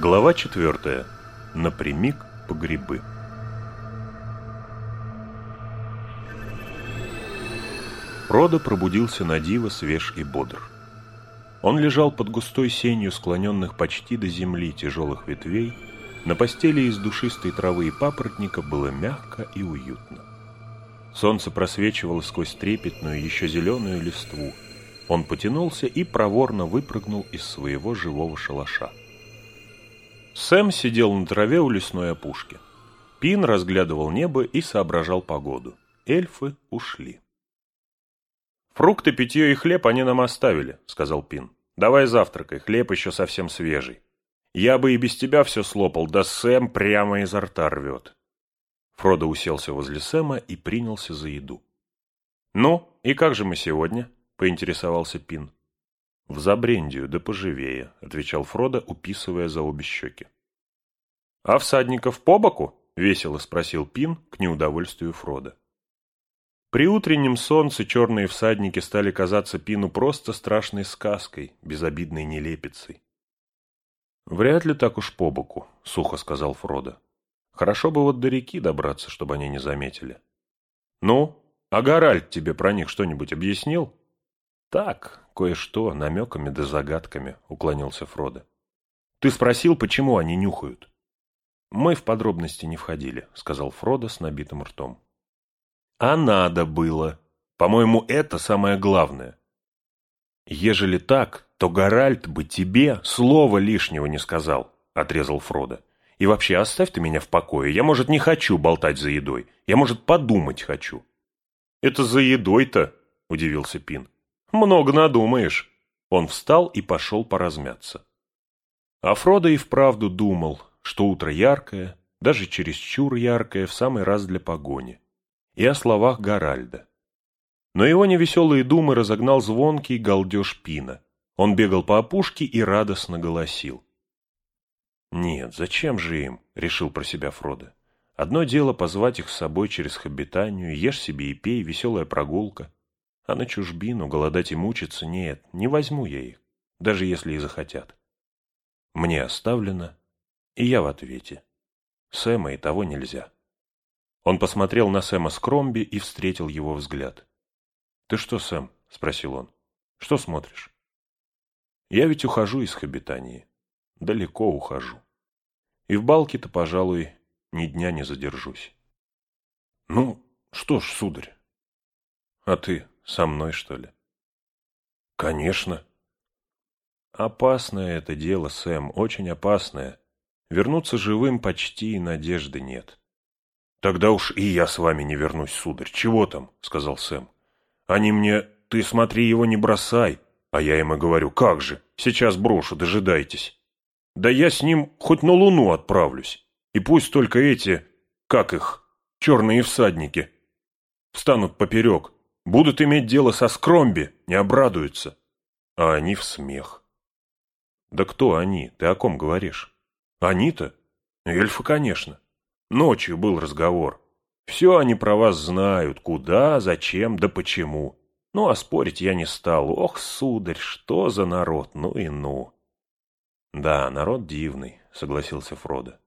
Глава четвертая. Напрямик по грибы. Фродо пробудился на диво свеж и бодр. Он лежал под густой сенью склоненных почти до земли тяжелых ветвей, на постели из душистой травы и папоротника было мягко и уютно. Солнце просвечивало сквозь трепетную, еще зеленую листву. Он потянулся и проворно выпрыгнул из своего живого шалаша. Сэм сидел на траве у лесной опушки. Пин разглядывал небо и соображал погоду. Эльфы ушли. «Фрукты, питье и хлеб они нам оставили», — сказал Пин. «Давай завтракай, хлеб еще совсем свежий. Я бы и без тебя все слопал, да Сэм прямо изо рта рвет». Фродо уселся возле Сэма и принялся за еду. «Ну, и как же мы сегодня?» — поинтересовался Пин. «В Забрендию, да поживее», — отвечал Фродо, уписывая за обе щеки. «А всадников по боку?» — весело спросил Пин к неудовольствию Фрода. При утреннем солнце черные всадники стали казаться Пину просто страшной сказкой, безобидной нелепицей. «Вряд ли так уж по боку», — сухо сказал Фродо. «Хорошо бы вот до реки добраться, чтобы они не заметили». «Ну, а Гаральд тебе про них что-нибудь объяснил?» «Так, кое-что, намеками да загадками», — уклонился Фродо. «Ты спросил, почему они нюхают?» «Мы в подробности не входили», — сказал Фродо с набитым ртом. «А надо было. По-моему, это самое главное. Ежели так, то Гаральд бы тебе слова лишнего не сказал», — отрезал Фродо. «И вообще, оставь ты меня в покое. Я, может, не хочу болтать за едой. Я, может, подумать хочу». «Это за едой-то?» — удивился Пин. Много надумаешь. Он встал и пошел поразмяться. А Фродо и вправду думал, что утро яркое, даже чересчур яркое, в самый раз для погони. И о словах Гаральда. Но его невеселые думы разогнал звонкий галдеж Пина. Он бегал по опушке и радостно голосил. «Нет, зачем же им?» — решил про себя Фродо. «Одно дело позвать их с собой через хоббитанию, ешь себе и пей, веселая прогулка. А на чужбину голодать и мучиться нет, не возьму я их, даже если и захотят. Мне оставлено, и я в ответе. Сэма и того нельзя. Он посмотрел на Сэма Скромби и встретил его взгляд. «Ты что, Сэм?» — спросил он. «Что смотришь?» «Я ведь ухожу из Хобитании. Далеко ухожу. И в Балке-то, пожалуй, ни дня не задержусь». «Ну, что ж, сударь, а ты со мной, что ли? Конечно. Опасное это дело, Сэм, очень опасное. Вернуться живым почти и надежды нет. Тогда уж и я с вами не вернусь, сударь. Чего там? Сказал Сэм. Они мне, ты смотри, его не бросай. А я им и говорю, как же, сейчас брошу, дожидайтесь. Да я с ним хоть на луну отправлюсь. И пусть только эти, как их, черные всадники, встанут поперек, Будут иметь дело со Скромби, не обрадуются. А они в смех. Да кто они? Ты о ком говоришь? Они-то? Эльфы, конечно. Ночью был разговор. Все они про вас знают, куда, зачем, да почему. Ну, а спорить я не стал. Ох, сударь, что за народ, ну и ну. Да, народ дивный, согласился Фродо.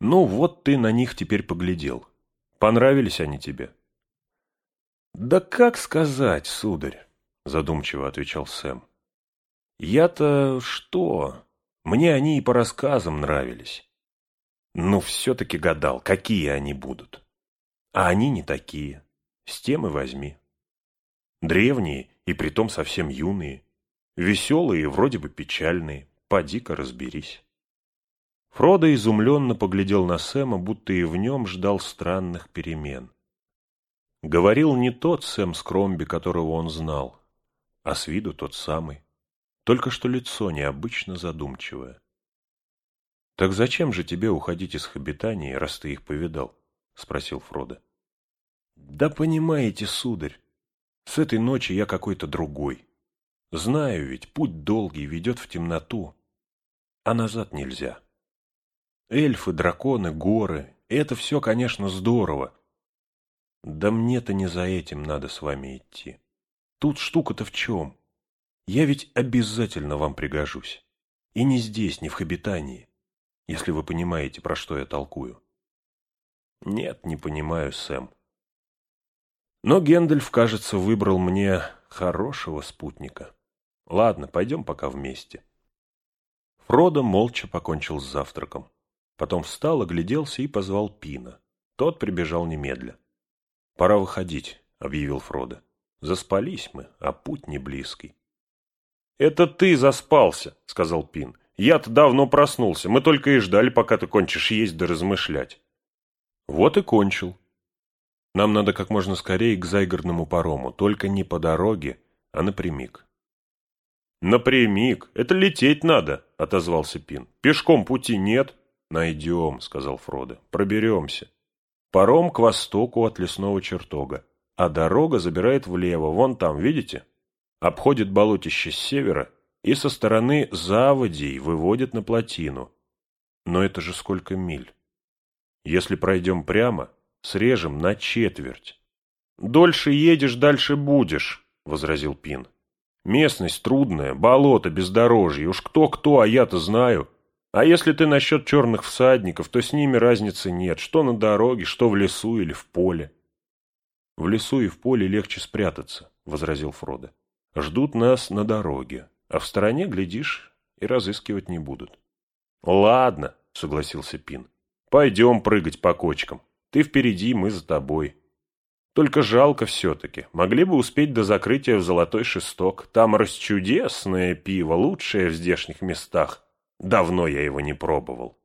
Ну, вот ты на них теперь поглядел. Понравились они тебе? «Да как сказать, сударь?» — задумчиво отвечал Сэм. «Я-то что? Мне они и по рассказам нравились. Но все-таки гадал, какие они будут. А они не такие. С тем и возьми. Древние и притом совсем юные. Веселые и вроде бы печальные. Поди-ка разберись». Фродо изумленно поглядел на Сэма, будто и в нем ждал странных перемен. Говорил не тот Сэм Скромби, которого он знал, а с виду тот самый, только что лицо необычно задумчивое. — Так зачем же тебе уходить из Хобитании, раз ты их повидал? — спросил Фродо. — Да понимаете, сударь, с этой ночи я какой-то другой. Знаю ведь, путь долгий ведет в темноту, а назад нельзя. Эльфы, драконы, горы — это все, конечно, здорово, да мне-то не за этим надо с вами идти. Тут штука-то в чем? Я ведь обязательно вам пригожусь. И не здесь, не в Хобитании, если вы понимаете, про что я толкую. Нет, не понимаю, Сэм. Но Гендальф, кажется, выбрал мне хорошего спутника. Ладно, пойдем пока вместе. Фродо молча покончил с завтраком. Потом встал, огляделся и позвал Пина. Тот прибежал немедля. «Пора выходить», — объявил Фродо. «Заспались мы, а путь не близкий». «Это ты заспался», — сказал Пин. «Я-то давно проснулся. Мы только и ждали, пока ты кончишь есть да размышлять». «Вот и кончил. Нам надо как можно скорее к Зайгорному парому, только не по дороге, а напрямик». «Напрямик? Это лететь надо», — отозвался Пин. «Пешком пути нет». «Найдем», — сказал Фродо. «Проберемся. Паром к востоку от лесного чертога, а дорога забирает влево, вон там, видите?» обходит болотище с севера и со стороны заводей выводит на плотину. Но это же сколько миль. Если пройдем прямо, срежем на четверть. «Дольше едешь, дальше будешь», — возразил Пин. «Местность трудная, болото, бездорожье, уж кто-кто, а я-то знаю. А если ты насчет черных всадников, то с ними разницы нет, что на дороге, что в лесу или в поле». «В лесу и в поле легче спрятаться», — возразил Фродо ждут нас на дороге, а в стороне, глядишь, и разыскивать не будут. — Ладно, — согласился Пин, — пойдем прыгать по кочкам. Ты впереди, мы за тобой. Только жалко все-таки. Могли бы успеть до закрытия в Золотой Шесток. Там расчудесное пиво, лучшее в здешних местах. Давно я его не пробовал.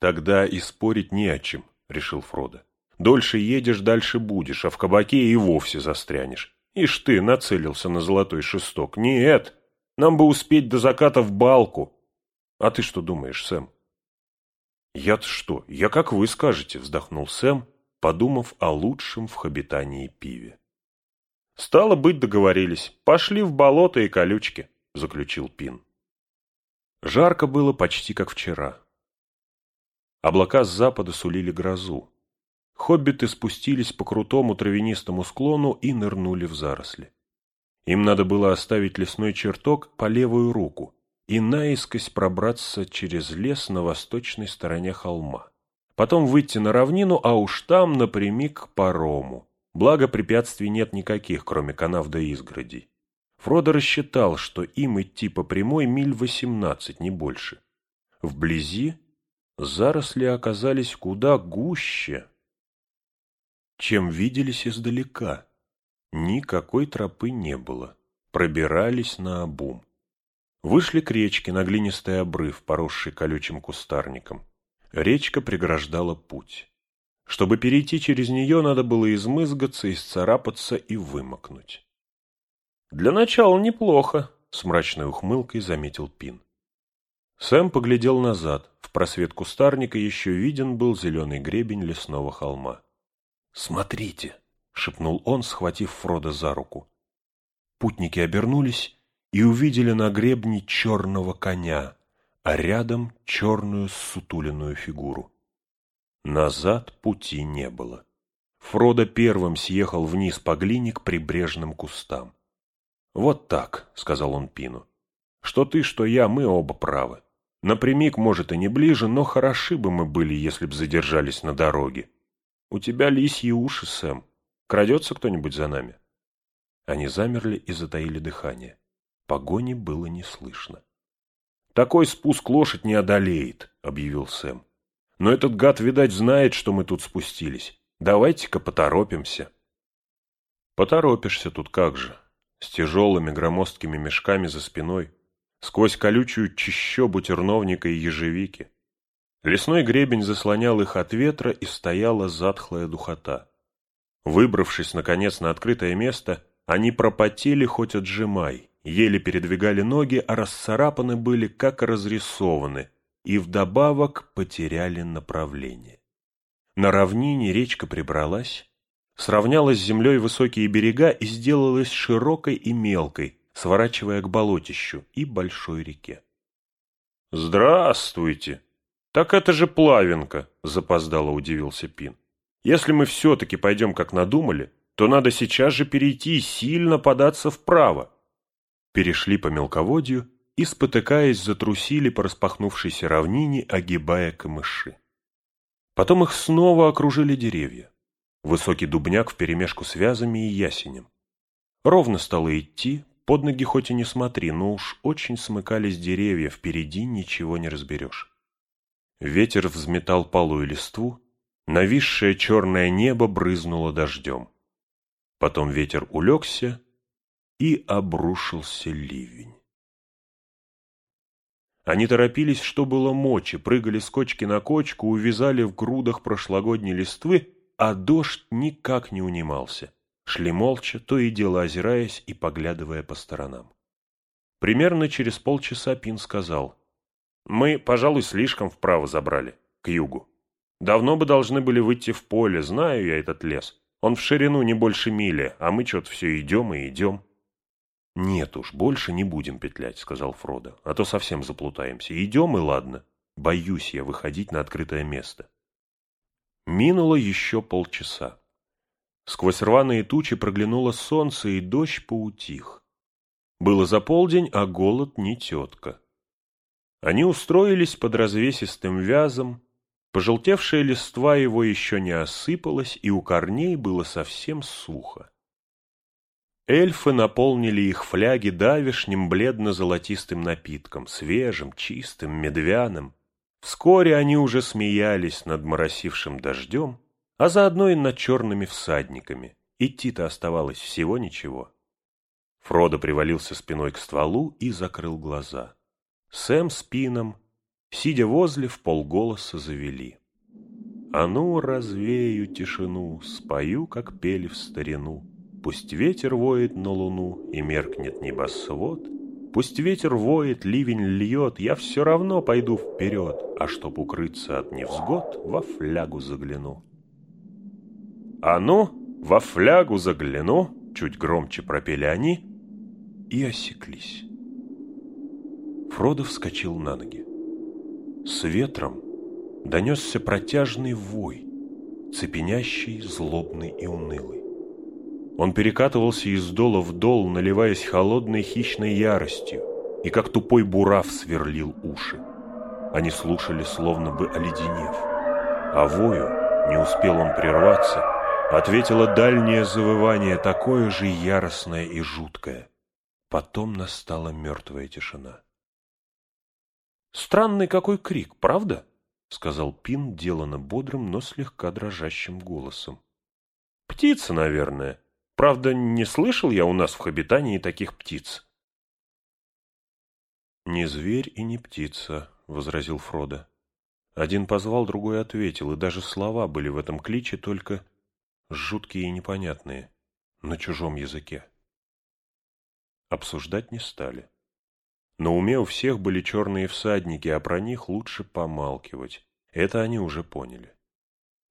Тогда и спорить не о чем, — решил Фродо. Дольше едешь, дальше будешь, а в кабаке и вовсе застрянешь. Ишь ты, нацелился на золотой шесток. Нет, нам бы успеть до заката в балку. А ты что думаешь, Сэм? Я-то что? Я как вы скажете, вздохнул Сэм, подумав о лучшем в хобитании пиве. Стало быть, договорились. Пошли в болото и колючки, заключил Пин. Жарко было почти как вчера. Облака с запада сулили грозу. Хоббиты спустились по крутому травянистому склону и нырнули в заросли. Им надо было оставить лесной чертог по левую руку и наискось пробраться через лес на восточной стороне холма. Потом выйти на равнину, а уж там напрямик к парому. Благо препятствий нет никаких, кроме канав да изгородей. Фродо рассчитал, что им идти по прямой миль восемнадцать, не больше. Вблизи заросли оказались куда гуще, чем виделись издалека. Никакой тропы не было. Пробирались на обум. Вышли к речке на глинистый обрыв, поросший колючим кустарником. Речка преграждала путь. Чтобы перейти через нее, надо было измызгаться, исцарапаться и вымокнуть. «Для начала неплохо», — с мрачной ухмылкой заметил Пин. Сэм поглядел назад. В просвет кустарника еще виден был зеленый гребень лесного холма. «Смотрите!» — шепнул он, схватив Фрода за руку. Путники обернулись и увидели на гребне черного коня, а рядом черную сутуленную фигуру. Назад пути не было. Фродо первым съехал вниз по глине к прибрежным кустам. «Вот так», — сказал он Пину. «Что ты, что я, мы оба правы. Напрямик, может, и не ближе, но хороши бы мы были, если б задержались на дороге. У тебя лисьи уши, Сэм. Крадется кто-нибудь за нами?» Они замерли и затаили дыхание. Погони было не слышно. «Такой спуск лошадь не одолеет», — объявил Сэм. «Но этот гад, видать, знает, что мы тут спустились. Давайте-ка поторопимся». «Поторопишься тут как же, с тяжелыми громоздкими мешками за спиной, сквозь колючую чищобу терновника и ежевики. Лесной гребень заслонял их от ветра, и стояла затхлая духота. Выбравшись, наконец, на открытое место, они пропотели хоть отжимай, еле передвигали ноги, а расцарапаны были, как разрисованы, и вдобавок потеряли направление. На равнине речка прибралась, сравнялась с землей высокие берега и сделалась широкой и мелкой, сворачивая к болотищу и большой реке. «Здравствуйте!» «Так это же Плавенко», — запоздало удивился Пин. «Если мы все-таки пойдем, как надумали, то надо сейчас же перейти и сильно податься вправо». Перешли по мелководью и, спотыкаясь, затрусили по распахнувшейся равнине, огибая камыши. Потом их снова окружили деревья. Высокий дубняк вперемешку с вязами и ясенем. Ровно стало идти, под ноги хоть и не смотри, но уж очень смыкались деревья, впереди ничего не разберешь. Ветер взметал полую листву, нависшее черное небо брызнуло дождем. Потом ветер улегся, и обрушился ливень. Они торопились, что было мочи, прыгали с кочки на кочку, увязали в грудах прошлогодней листвы, а дождь никак не унимался. Шли молча, то и дело озираясь и поглядывая по сторонам. Примерно через полчаса Пин сказал, «Мы, пожалуй, слишком вправо забрали, к югу. Давно бы должны были выйти в поле, знаю я этот лес. Он в ширину не больше мили, а мы что-то все идем и идем». «Нет уж, больше не будем петлять», — сказал Фродо, — «а то совсем заплутаемся. Идем и ладно. Боюсь я выходить на открытое место». Минуло еще полчаса. Сквозь рваные тучи проглянуло солнце, и дождь поутих. Было за полдень, а голод не тетка. Они устроились под развесистым вязом, пожелтевшая листва его еще не осыпалась, и у корней было совсем сухо. Эльфы наполнили их фляги давишним бледно-золотистым напитком, свежим, чистым, медвяным. Вскоре они уже смеялись над моросившим дождем, а заодно и над черными всадниками. Идти-то оставалось всего ничего. Фродо привалился спиной к стволу и закрыл глаза. Сэм с Пином, сидя возле, в полголоса завели. «А ну, развею тишину, спою, как пели в старину». Пусть ветер воет на луну и меркнет небосвод, Пусть ветер воет, ливень льет, я все равно пойду вперед, А чтоб укрыться от невзгод, во флягу загляну. «А ну, во флягу загляну!» Чуть громче пропели они и осеклись. Фродо вскочил на ноги. С ветром донесся протяжный вой, цепенящий, злобный и унылый. Он перекатывался из дола в дол, наливаясь холодной хищной яростью, и как тупой бурав сверлил уши. Они слушали, словно бы оледенев. А вою, не успел он прерваться, ответило дальнее завывание, такое же яростное и жуткое. Потом настала мертвая тишина. «Странный какой крик, правда?» — сказал Пин, делано бодрым, но слегка дрожащим голосом. «Птица, наверное», Правда, не слышал я у нас в Хобитании таких птиц. «Не зверь и не птица», — возразил Фродо. Один позвал, другой ответил, и даже слова были в этом кличе, только жуткие и непонятные, на чужом языке. Обсуждать не стали. На уме у всех были черные всадники, а про них лучше помалкивать. Это они уже поняли.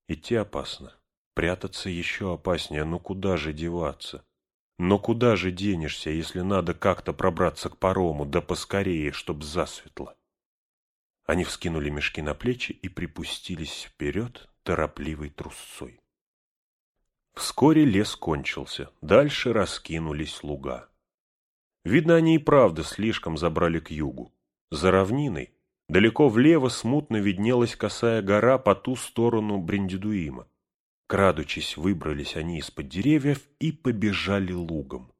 Идти опасно. Прятаться еще опаснее, но куда же деваться? Но куда же денешься, если надо как-то пробраться к парому, да поскорее, чтоб засветло? Они вскинули мешки на плечи и припустились вперед торопливой трусцой. Вскоре лес кончился, дальше раскинулись луга. Видно, они и правда слишком забрали к югу. За равниной, далеко влево смутно виднелась косая гора по ту сторону Бриндидуима. Крадучись, выбрались они из-под деревьев и побежали лугом.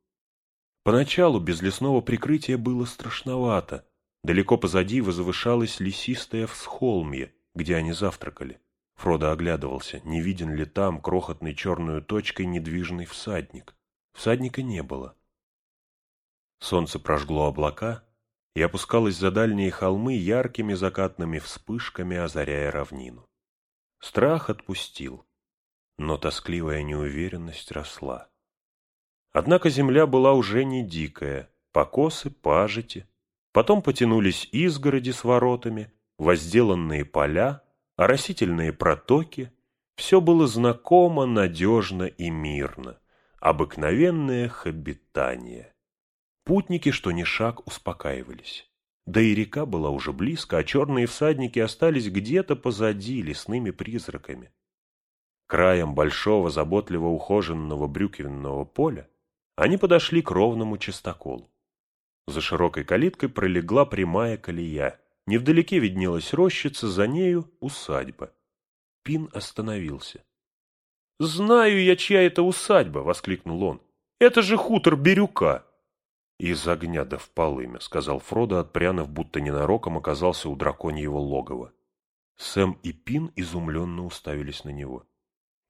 Поначалу без лесного прикрытия было страшновато. Далеко позади возвышалось лесистое всхолмье, где они завтракали. Фродо оглядывался, не виден ли там крохотной черной точкой недвижный всадник. Всадника не было. Солнце прожгло облака и опускалось за дальние холмы яркими закатными вспышками, озаряя равнину. Страх отпустил но тоскливая неуверенность росла. Однако земля была уже не дикая, покосы, пажити, потом потянулись изгороди с воротами, возделанные поля, оросительные протоки, все было знакомо, надежно и мирно, обыкновенное хобитание. Путники, что ни шаг, успокаивались. Да и река была уже близко, а черные всадники остались где-то позади лесными призраками краем большого заботливо ухоженного брюквенного поля, они подошли к ровному чистоколу. За широкой калиткой пролегла прямая колея. Невдалеке виднелась рощица, за нею усадьба. Пин остановился. «Знаю я, чья это усадьба!» — воскликнул он. «Это же хутор Бирюка!» «Из огня да в полымя», — сказал Фродо, отпрянув, будто ненароком оказался у драконьего логова. Сэм и Пин изумленно уставились на него.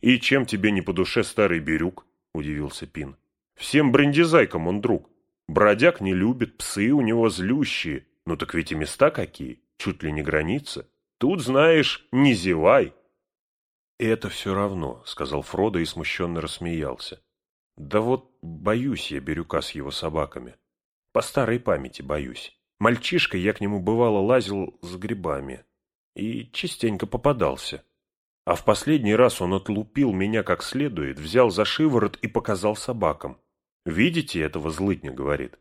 «И чем тебе не по душе старый Бирюк?» — удивился Пин. «Всем брендизайкам он друг. Бродяг не любит, псы у него злющие. Ну так ведь и места какие, чуть ли не граница. Тут, знаешь, не зевай». «Это все равно», — сказал Фродо и смущенно рассмеялся. «Да вот боюсь я Бирюка с его собаками. По старой памяти боюсь. Мальчишкой я к нему бывало лазил с грибами и частенько попадался. А в последний раз он отлупил меня как следует, взял за шиворот и показал собакам. «Видите этого злытня?» — говорит.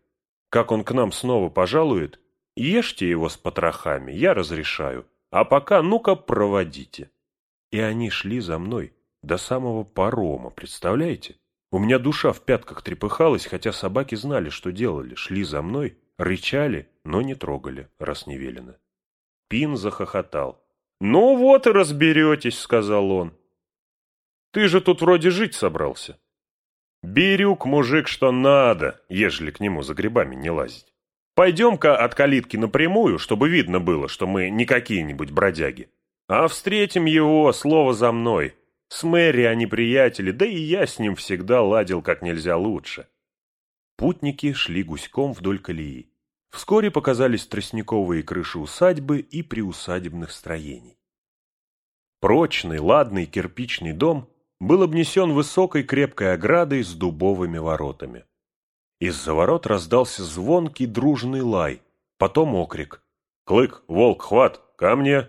«Как он к нам снова пожалует? Ешьте его с потрохами, я разрешаю. А пока ну-ка проводите». И они шли за мной до самого парома, представляете? У меня душа в пятках трепыхалась, хотя собаки знали, что делали, шли за мной, рычали, но не трогали, раз не велено. Пин захохотал. «Ну вот и разберетесь», — сказал он. «Ты же тут вроде жить собрался». «Бирюк мужик что надо, ежели к нему за грибами не лазить. Пойдем-ка от калитки напрямую, чтобы видно было, что мы не какие-нибудь бродяги. А встретим его, слово за мной, с Мэри они приятели, да и я с ним всегда ладил как нельзя лучше. Путники шли гуськом вдоль колеи. Вскоре показались тростниковые крыши усадьбы и приусадебных строений. Прочный, ладный кирпичный дом был обнесен высокой крепкой оградой с дубовыми воротами. Из-за ворот раздался звонкий дружный лай, потом окрик. «Клык, волк, хват, ко мне!»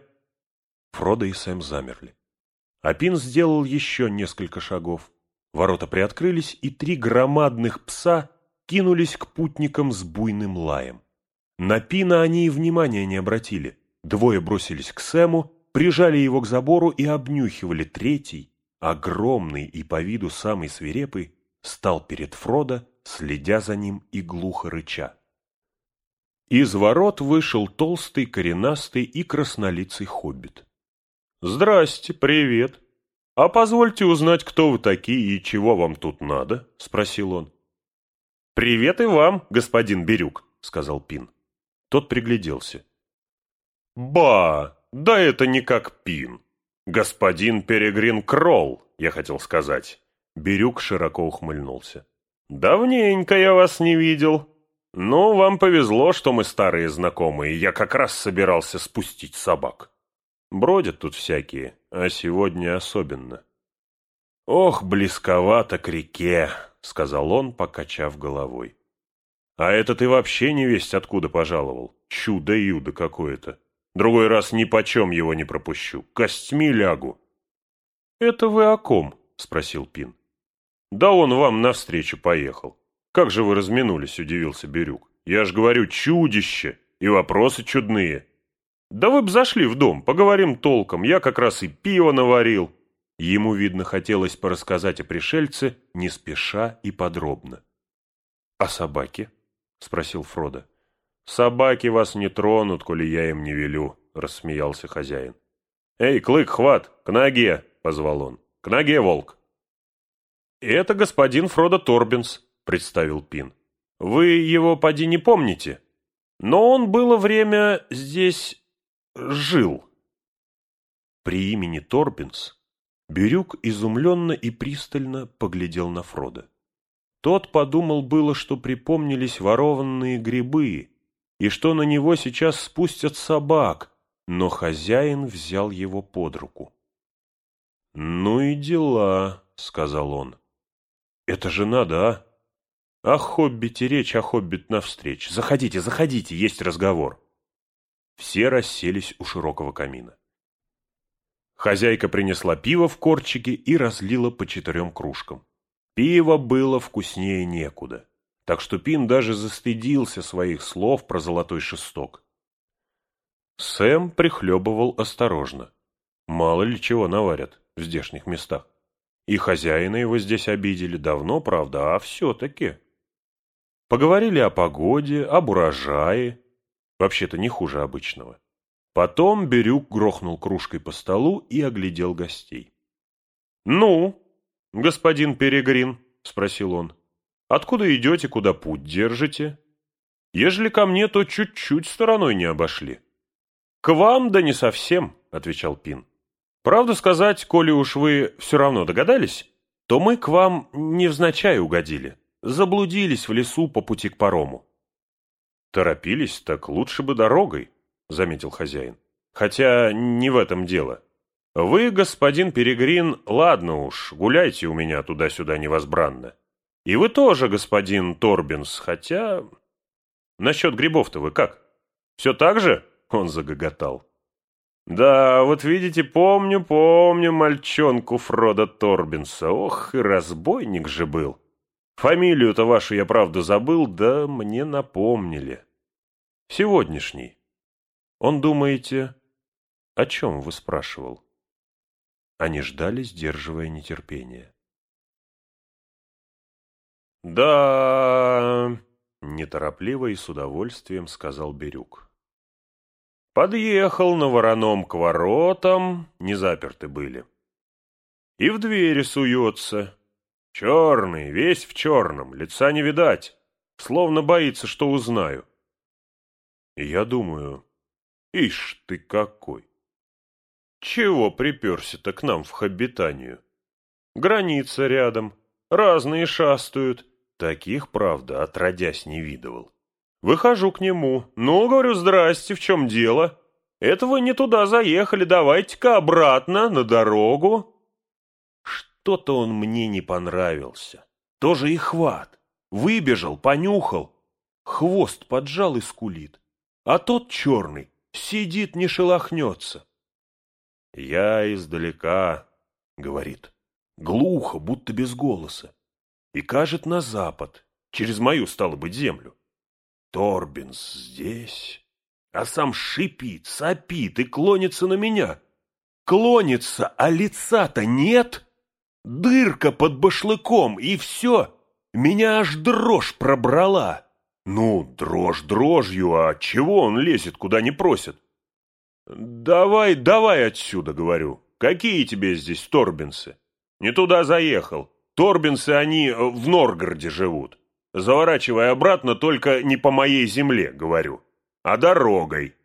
Фродо и Сэм замерли. Апин сделал еще несколько шагов. Ворота приоткрылись, и три громадных пса кинулись к путникам с буйным лаем. На Пина они и внимания не обратили. Двое бросились к Сэму, прижали его к забору и обнюхивали. Третий, огромный и по виду самый свирепый, стал перед Фродо, следя за ним и глухо рыча. Из ворот вышел толстый, коренастый и краснолицый хоббит. «Здрасте, привет. А позвольте узнать, кто вы такие и чего вам тут надо?» — спросил он. «Привет и вам, господин Бирюк», — сказал Пин. Тот пригляделся. «Ба, да это не как Пин. Господин Перегрин Кролл, я хотел сказать». Бирюк широко ухмыльнулся. «Давненько я вас не видел. Ну, вам повезло, что мы старые знакомые. Я как раз собирался спустить собак». Бродят тут всякие, а сегодня особенно. «Ох, близковато к реке», — сказал он, покачав головой. «А это ты вообще не весть откуда пожаловал. Чудо-юдо какое-то. Другой раз ни почем его не пропущу. Костьми лягу». «Это вы о ком?» — спросил Пин. «Да он вам навстречу поехал. Как же вы разминулись?» — удивился Бирюк. «Я ж говорю, чудище! И вопросы чудные. «Да вы б зашли в дом, поговорим толком, я как раз и пиво наварил». Ему, видно, хотелось порассказать о пришельце, не спеша и подробно. «А собаки?» — спросил Фродо. «Собаки вас не тронут, коли я им не велю», — рассмеялся хозяин. «Эй, Клык, хват, к ноге!» — позвал он. «К ноге, волк!» «Это господин Фродо Торбинс», — представил Пин. «Вы его, поди, не помните? Но он было время здесь жил. При имени Торбинс Бирюк изумленно и пристально поглядел на Фрода. Тот подумал было, что припомнились ворованные грибы, и что на него сейчас спустят собак, но хозяин взял его под руку. «Ну и дела», — сказал он. «Это же надо, а? О хоббите речь, о хоббит навстреч. Заходите, заходите, есть разговор». Все расселись у широкого камина. Хозяйка принесла пиво в корчике и разлила по четырем кружкам. Пиво было вкуснее некуда, так что Пин даже застыдился своих слов про золотой шесток. Сэм прихлебывал осторожно. Мало ли чего наварят в здешних местах. И хозяина его здесь обидели давно, правда, а все-таки. Поговорили о погоде, об урожае. Вообще-то не хуже обычного. Потом Бирюк грохнул кружкой по столу и оглядел гостей. «Ну, господин Перегрин?» — спросил он. «Откуда идете, куда путь держите? Ежели ко мне, то чуть-чуть стороной не обошли». «К вам, да не совсем», — отвечал Пин. «Правду сказать, коли уж вы все равно догадались, то мы к вам невзначай угодили, заблудились в лесу по пути к парому». «Торопились, так лучше бы дорогой», — заметил хозяин. «Хотя не в этом дело. Вы, господин Перегрин, ладно уж, гуляйте у меня туда-сюда невозбранно. И вы тоже, господин Торбинс, хотя... Насчет грибов-то вы как? Все так же?» — он загоготал. «Да, вот видите, помню, помню мальчонку Фрода Торбинса. Ох, и разбойник же был. Фамилию-то вашу я, правда, забыл, да мне напомнили. Сегодняшний. Он, думаете, о чем вы спрашивал?» Они ждали, сдерживая нетерпение. «Да...» — неторопливо и с удовольствием сказал Бирюк. Подъехал на вороном к воротам, не заперты были. И в двери суется. Черный, весь в черном, лица не видать, словно боится, что узнаю. И я думаю, ишь ты какой! Чего приперся-то к нам в Хоббитанию? Граница рядом, разные шастают, таких, правда, отродясь не видывал. Выхожу к нему. Ну, говорю, здрасте, в чем дело? Это вы не туда заехали, давайте-ка обратно, на дорогу. Что-то он мне не понравился. Тоже и хват. Выбежал, понюхал. Хвост поджал и скулит. А тот черный сидит, не шелохнется. Я издалека, говорит, глухо, будто без голоса, и кажет на запад, через мою, стало быть, землю. Торбинс здесь, а сам шипит, сопит и клонится на меня. Клонится, а лица-то нет. Дырка под башлыком, и все. Меня аж дрожь пробрала. Ну, дрожь дрожью, а чего он лезет, куда не просит? Давай, давай отсюда, говорю. Какие тебе здесь торбинсы? Не туда заехал. Торбинсы, они в Норгороде живут. Заворачивай обратно, только не по моей земле, говорю, а дорогой.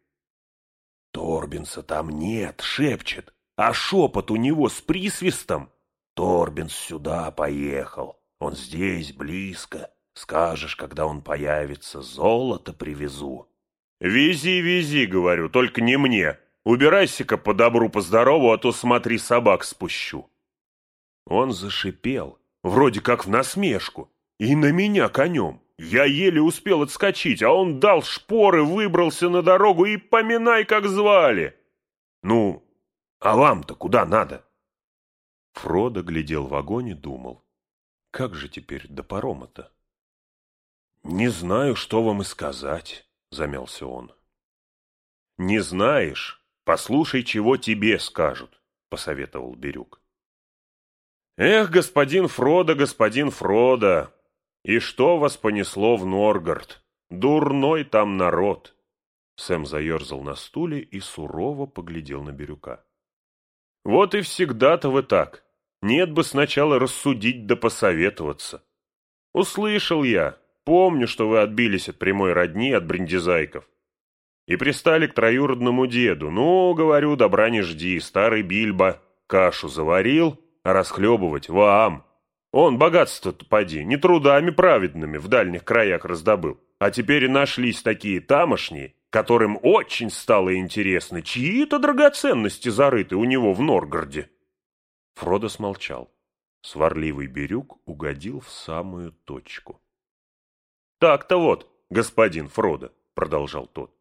Торбинса там нет, шепчет, а шепот у него с присвистом. Торбинс сюда поехал, он здесь, близко. Скажешь, когда он появится, золото привезу. Вези, вези, говорю, только не мне. Убирайся-ка по добру, по здорову, а то смотри, собак спущу. Он зашипел, вроде как в насмешку, и на меня конем. Я еле успел отскочить, а он дал шпоры, выбрался на дорогу и поминай, как звали. Ну, а вам-то куда надо? Фродо глядел в огонь и думал. Как же теперь до парома-то? Не знаю, что вам и сказать, замялся он. Не знаешь? Послушай, чего тебе скажут, посоветовал Бирюк. Эх, господин Фродо, господин Фродо, «И что вас понесло в Норгард? Дурной там народ!» Сэм заерзал на стуле и сурово поглядел на Бирюка. «Вот и всегда-то вы так. Нет бы сначала рассудить да посоветоваться. Услышал я, помню, что вы отбились от прямой родни, от брендизайков. И пристали к троюродному деду. Ну, говорю, добра не жди, старый Бильбо кашу заварил, а расхлебывать вам. Он богатство-то, поди, не трудами праведными в дальних краях раздобыл. А теперь и нашлись такие тамошние, которым очень стало интересно, чьи-то драгоценности зарыты у него в Норгороде. Фродо смолчал. Сварливый Бирюк угодил в самую точку. «Так-то вот, господин Фродо», — продолжал тот.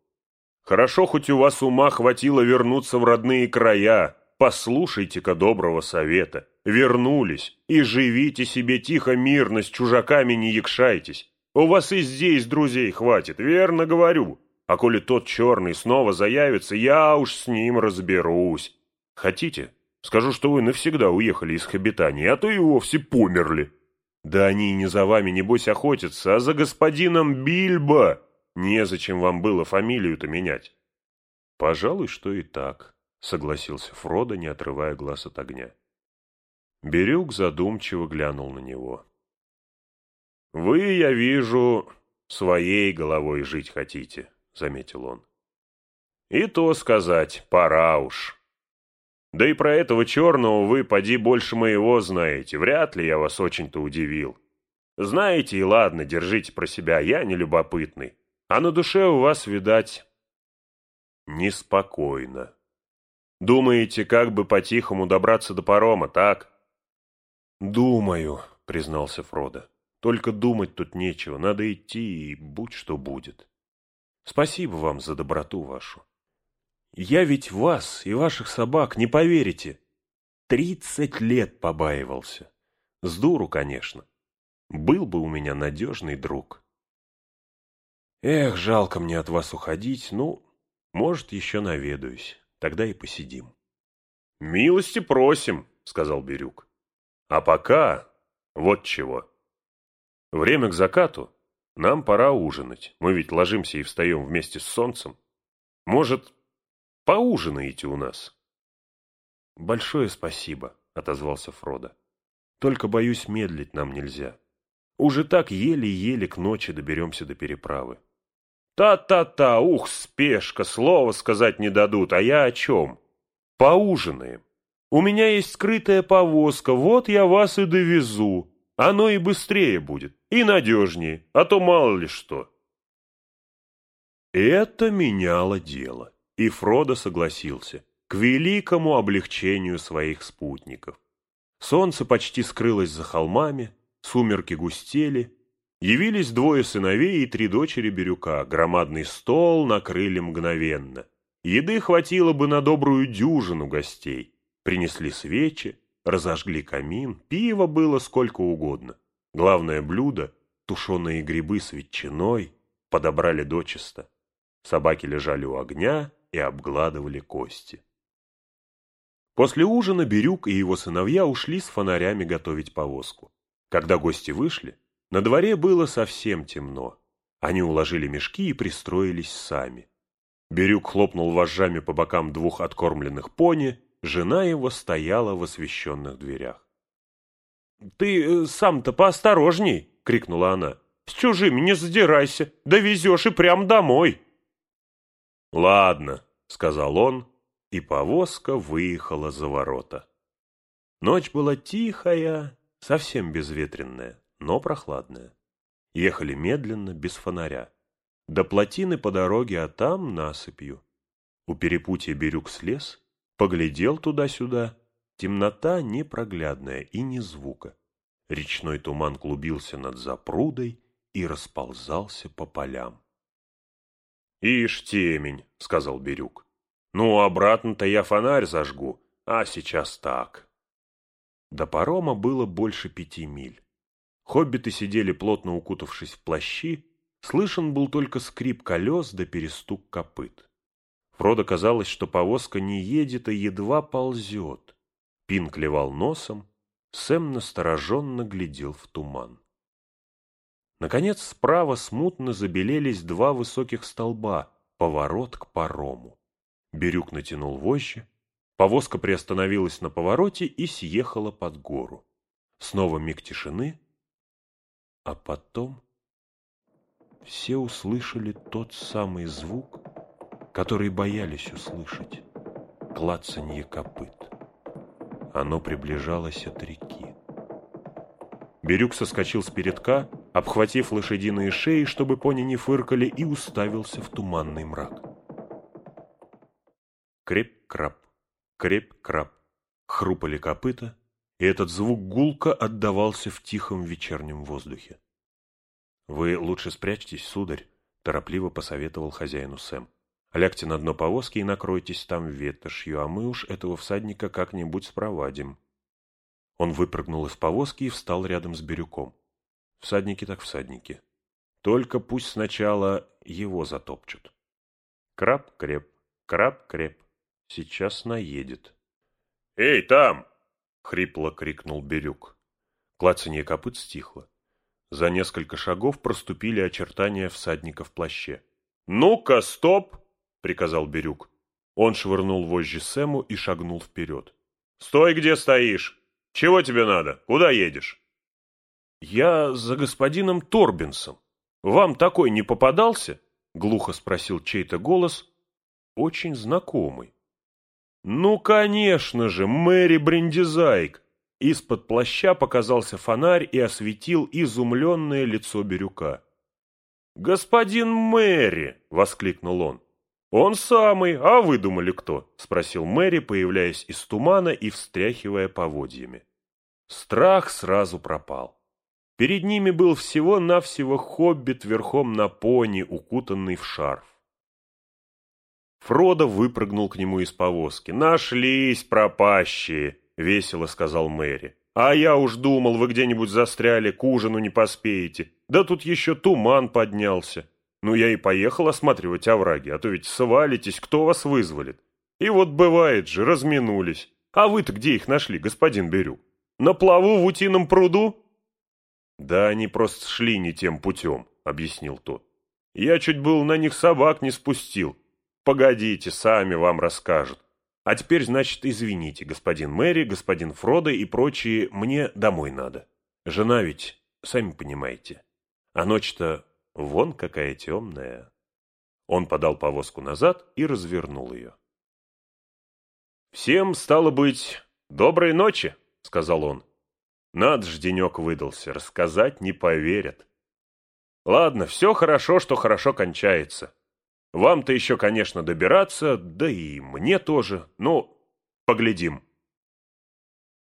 «Хорошо, хоть у вас ума хватило вернуться в родные края, Послушайте-ка доброго совета. Вернулись, и живите себе тихо, мирно, с чужаками не якшайтесь. У вас и здесь друзей хватит, верно говорю. А коли тот черный снова заявится, я уж с ним разберусь. Хотите, скажу, что вы навсегда уехали из Хобитании, а то и вовсе померли. Да они не за вами, небось, охотятся, а за господином Бильбо. Незачем вам было фамилию-то менять. Пожалуй, что и так, согласился Фродо, не отрывая глаз от огня. Бирюк задумчиво глянул на него. «Вы, я вижу, своей головой жить хотите», — заметил он. «И то сказать, пора уж. Да и про этого черного вы, поди, больше моего знаете. Вряд ли я вас очень-то удивил. Знаете, и ладно, держите про себя, я не любопытный. А на душе у вас, видать, неспокойно. Думаете, как бы по-тихому добраться до парома, так?» «Думаю», — признался Фродо. «Только думать тут нечего, надо идти, и будь что будет. Спасибо вам за доброту вашу. Я ведь вас и ваших собак, не поверите, тридцать лет побаивался. С дуру, конечно. Был бы у меня надежный друг. Эх, жалко мне от вас уходить, ну, может, еще наведаюсь, тогда и посидим». «Милости просим», — сказал Бирюк. А пока вот чего. Время к закату. Нам пора ужинать. Мы ведь ложимся и встаем вместе с солнцем. Может, поужинаете у нас? Большое спасибо, отозвался Фродо. Только, боюсь, медлить нам нельзя. Уже так еле-еле к ночи доберемся до переправы. Та-та-та, ух, спешка, слова сказать не дадут, а я о чем? Поужинаем. У меня есть скрытая повозка, вот я вас и довезу. Оно и быстрее будет, и надежнее, а то мало ли что. Это меняло дело, и Фродо согласился к великому облегчению своих спутников. Солнце почти скрылось за холмами, сумерки густели, явились двое сыновей и три дочери Бирюка, громадный стол накрыли мгновенно. Еды хватило бы на добрую дюжину гостей. Принесли свечи, разожгли камин, пива было сколько угодно. Главное блюдо — тушеные грибы с ветчиной — подобрали дочисто. Собаки лежали у огня и обгладывали кости. После ужина Бирюк и его сыновья ушли с фонарями готовить повозку. Когда гости вышли, на дворе было совсем темно. Они уложили мешки и пристроились сами. Бирюк хлопнул вожжами по бокам двух откормленных пони, Жена его стояла в освещенных дверях. «Ты э, сам-то поосторожней!» — крикнула она. «С чужими не задирайся, довезешь и прям домой!» «Ладно», — сказал он, и повозка выехала за ворота. Ночь была тихая, совсем безветренная, но прохладная. Ехали медленно, без фонаря. До плотины по дороге, а там насыпью. У перепутья Бирюк слез Поглядел туда-сюда. Темнота непроглядная и ни звука. Речной туман клубился над запрудой и расползался по полям. «Ишь, темень!» — сказал Бирюк. «Ну, обратно-то я фонарь зажгу, а сейчас так». До парома было больше пяти миль. Хоббиты сидели, плотно укутавшись в плащи, слышен был только скрип колес да перестук копыт. Фродо казалось, что повозка не едет, а едва ползет. Пин клевал носом, Сэм настороженно глядел в туман. Наконец справа смутно забелелись два высоких столба, поворот к парому. Бирюк натянул вожжи, повозка приостановилась на повороте и съехала под гору. Снова миг тишины, а потом все услышали тот самый звук, который боялись услышать — клацанье копыт. Оно приближалось от реки. Бирюк соскочил с передка, обхватив лошадиные шеи, чтобы пони не фыркали, и уставился в туманный мрак. Креп-крап, креп-крап, хрупали копыта, и этот звук гулко отдавался в тихом вечернем воздухе. «Вы лучше спрячьтесь, сударь», — торопливо посоветовал хозяину Сэм. Лягте на дно повозки и накройтесь там ветошью, а мы уж этого всадника как-нибудь спровадим. Он выпрыгнул из повозки и встал рядом с Бирюком. Всадники так всадники. Только пусть сначала его затопчут. Краб-креп, краб-креп. Сейчас наедет. «Эй, там!» — хрипло крикнул Бирюк. Клацанье копыт стихло. За несколько шагов проступили очертания всадника в плаще. «Ну-ка, стоп!» — приказал Бирюк. Он швырнул вожжи Сэму и шагнул вперед. «Стой, где стоишь! Чего тебе надо? Куда едешь?» «Я за господином Торбинсом. Вам такой не попадался?» — глухо спросил чей-то голос, очень знакомый. «Ну, конечно же, Мэри Брендизайк!» Из-под плаща показался фонарь и осветил изумленное лицо Бирюка. «Господин Мэри!» — воскликнул он. «Он самый, а вы думали кто?» — спросил Мэри, появляясь из тумана и встряхивая поводьями. Страх сразу пропал. Перед ними был всего-навсего хоббит верхом на пони, укутанный в шарф. Фродо выпрыгнул к нему из повозки. «Нашлись пропащие!» — весело сказал Мэри. «А я уж думал, вы где-нибудь застряли, к ужину не поспеете. Да тут еще туман поднялся. Ну, я и поехал осматривать овраги, а то ведь свалитесь, кто вас вызволит. И вот бывает же, разминулись. А вы-то где их нашли, господин Берю? На плаву в утином пруду?» «Да они просто шли не тем путем», — объяснил тот. «Я чуть был на них собак не спустил. Погодите, сами вам расскажут. А теперь, значит, извините, господин Мэри, господин Фродо и прочие, мне домой надо. Жена ведь, сами понимаете. А ночь-то вон какая темная. Он подал повозку назад и развернул ее. «Всем, стало быть, доброй ночи», — сказал он. Над ж денек выдался, рассказать не поверят. Ладно, все хорошо, что хорошо кончается. Вам-то еще, конечно, добираться, да и мне тоже. Ну, поглядим.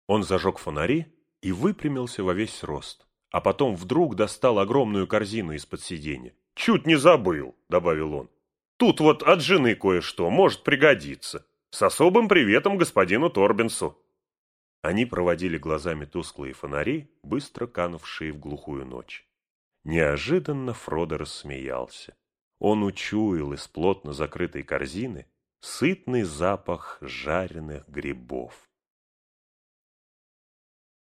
Он зажег фонари и выпрямился во весь рост, а потом вдруг достал огромную корзину из-под сиденья. «Чуть не забыл», — добавил он. «Тут вот от жены кое-что, может пригодиться. С особым приветом господину Торбинсу». Они проводили глазами тусклые фонари, быстро канувшие в глухую ночь. Неожиданно Фродо рассмеялся. Он учуял из плотно закрытой корзины сытный запах жареных грибов.